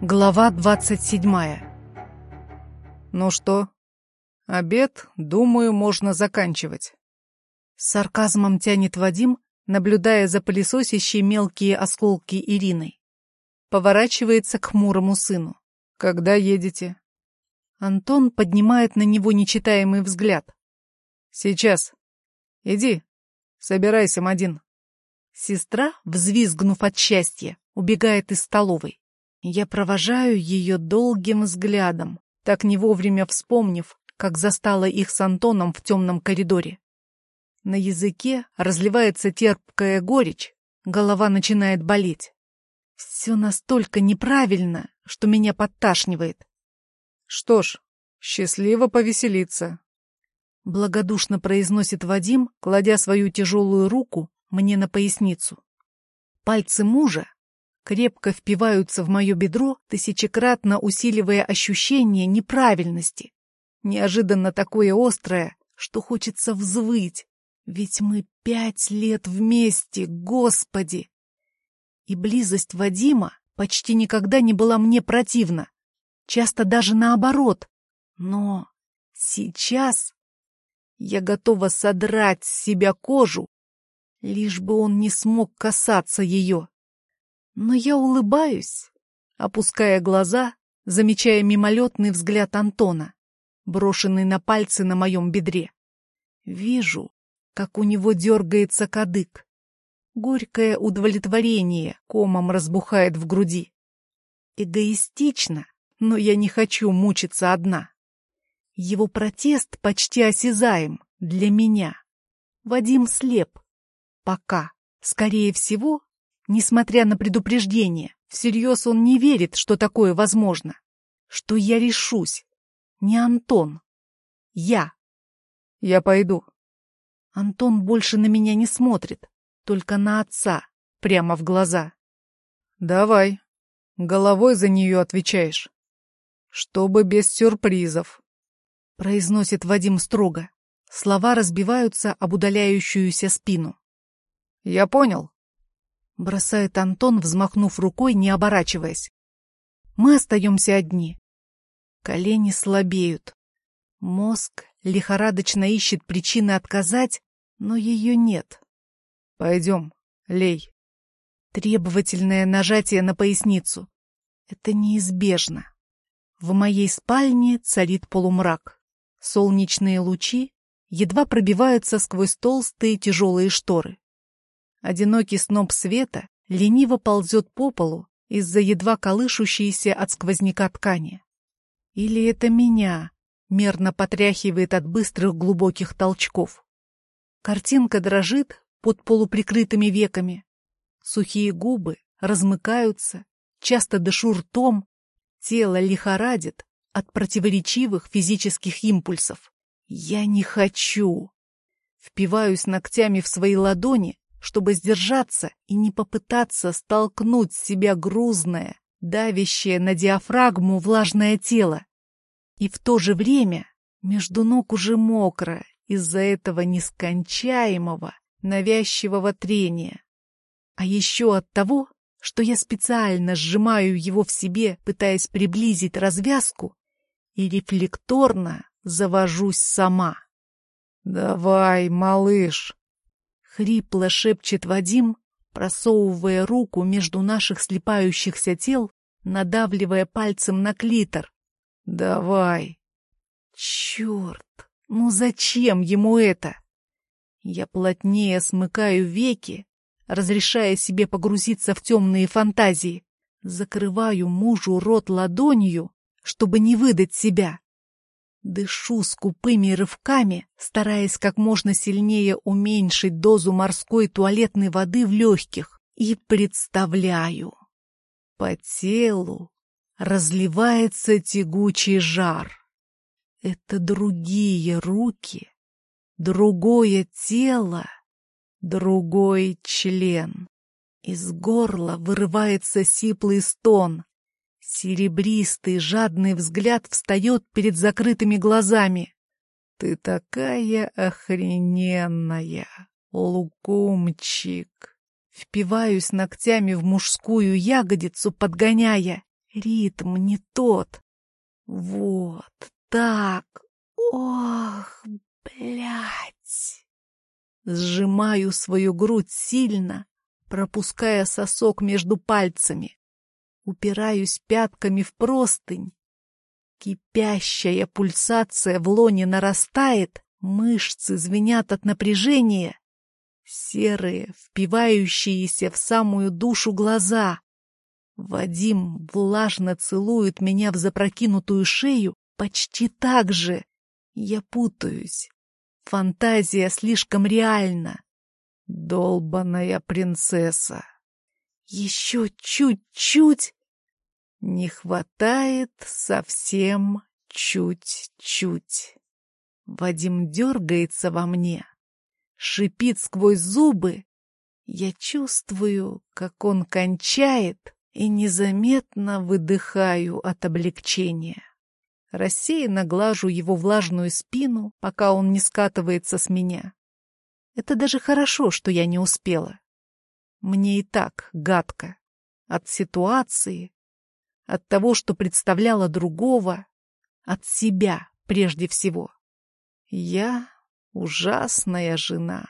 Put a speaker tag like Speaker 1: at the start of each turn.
Speaker 1: Глава двадцать седьмая.
Speaker 2: Ну что, обед, думаю, можно заканчивать.
Speaker 1: С сарказмом тянет Вадим, наблюдая за пылесосящей мелкие осколки Ириной. Поворачивается к хмурому сыну.
Speaker 2: Когда едете?
Speaker 1: Антон поднимает на него нечитаемый взгляд.
Speaker 2: Сейчас. Иди, собирайся, Мадин.
Speaker 1: Сестра, взвизгнув от счастья, убегает из столовой. Я провожаю ее долгим взглядом, так не вовремя вспомнив, как застала их с Антоном в темном коридоре. На языке разливается терпкая горечь, голова начинает болеть. Все настолько неправильно, что меня подташнивает.
Speaker 2: Что ж, счастливо повеселиться.
Speaker 1: Благодушно произносит Вадим, кладя свою тяжелую руку мне на поясницу. Пальцы мужа крепко впиваются в мое бедро, тысячекратно усиливая ощущение неправильности. Неожиданно такое острое, что хочется взвыть. Ведь мы пять лет вместе, Господи! И близость Вадима почти никогда не была мне противна. Часто даже наоборот. Но сейчас я готова содрать с себя кожу, лишь бы он не смог касаться ее. Но я улыбаюсь, опуская глаза, замечая мимолетный взгляд Антона, брошенный на пальцы на моем бедре. Вижу, как у него дергается кадык. Горькое удовлетворение комом разбухает в груди. Эгоистично, но я не хочу мучиться одна. Его протест почти осязаем для меня. Вадим слеп. Пока. Скорее всего, Несмотря на предупреждение, всерьез он не верит, что такое возможно. Что я решусь. Не Антон. Я.
Speaker 2: Я пойду.
Speaker 1: Антон больше на меня не смотрит, только на отца, прямо в глаза.
Speaker 2: Давай. Головой за нее отвечаешь. Чтобы без сюрпризов.
Speaker 1: Произносит Вадим строго. Слова разбиваются об удаляющуюся спину.
Speaker 2: Я понял.
Speaker 1: Бросает Антон, взмахнув рукой, не оборачиваясь. Мы остаемся одни. Колени слабеют. Мозг лихорадочно ищет причины отказать, но ее нет.
Speaker 2: Пойдем, лей.
Speaker 1: Требовательное нажатие на поясницу. Это неизбежно. В моей спальне царит полумрак. Солнечные лучи едва пробиваются сквозь толстые тяжелые шторы. Одинокий сноп света лениво ползет по полу из-за едва колышущейся от сквозняка ткани. Или это меня мерно потряхивает от быстрых глубоких толчков. Картинка дрожит под полуприкрытыми веками. Сухие губы размыкаются, часто дышу ртом, тело лихорадит от противоречивых физических импульсов. Я не хочу. Впиваюсь ногтями в свои ладони, чтобы сдержаться и не попытаться столкнуть себя грузное, давящее на диафрагму влажное тело. И в то же время между ног уже мокро из-за этого нескончаемого, навязчивого трения. А еще от того, что я специально сжимаю его в себе, пытаясь приблизить развязку, и рефлекторно завожусь сама.
Speaker 2: «Давай, малыш!»
Speaker 1: Хрипло шепчет Вадим, просовывая руку между наших слепающихся тел, надавливая пальцем на клитор.
Speaker 2: «Давай!»
Speaker 1: «Черт! Ну зачем ему это?» Я плотнее смыкаю веки, разрешая себе погрузиться в темные фантазии. Закрываю мужу рот ладонью, чтобы не выдать себя. Дышу скупыми рывками, стараясь как можно сильнее уменьшить дозу морской туалетной воды в легких. И представляю. По телу разливается тягучий жар. Это другие руки, другое тело, другой член. Из горла вырывается сиплый стон. Серебристый, жадный взгляд встает перед закрытыми глазами. «Ты такая охрененная, лукумчик!» Впиваюсь ногтями в мужскую ягодицу, подгоняя. Ритм не тот. Вот так. Ох, блядь. Сжимаю свою грудь сильно, пропуская сосок между пальцами. Упираюсь пятками в простынь. Кипящая пульсация в лоне нарастает, мышцы звенят от напряжения. Серые, впивающиеся в самую душу глаза. Вадим влажно целует меня в запрокинутую шею почти так же. Я путаюсь. Фантазия слишком реальна. Долбаная принцесса. Еще чуть-чуть. Не хватает совсем чуть-чуть. Вадим дергается во мне, шипит сквозь зубы. Я чувствую, как он кончает, и незаметно выдыхаю от облегчения. Рассеянно глажу его влажную спину, пока он не скатывается с меня. Это даже хорошо, что я не успела. Мне и так гадко. От ситуации, от того, что представляла другого, от себя прежде всего. Я ужасная жена.